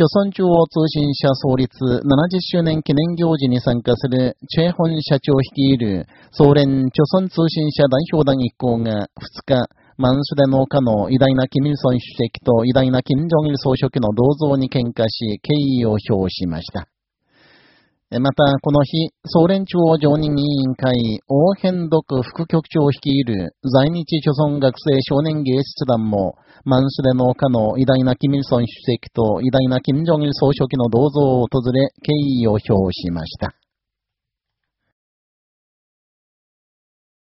朝鮮中央通信社創立70周年記念行事に参加するチェ・ホン社長率いる総連朝鮮通信社代表団一行が2日、マンスデ農家の偉大な金日成主席と偉大な金正日総書記の銅像に喧嘩し、敬意を表しました。また、この日、総連中央常任委員会、王変独副局長を率いる在日諸村学生少年芸術団も、マンスレ農家の偉大なキミルソン主席と偉大なキム・ジョンイル総書記の銅像を訪れ、敬意を表しました。